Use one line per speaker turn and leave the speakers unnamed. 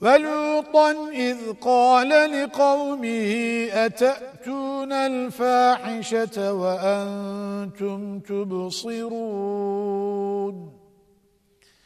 ولوطا إذ قال لقومه أتأتون الفاحشة وأنتم تبصرون؟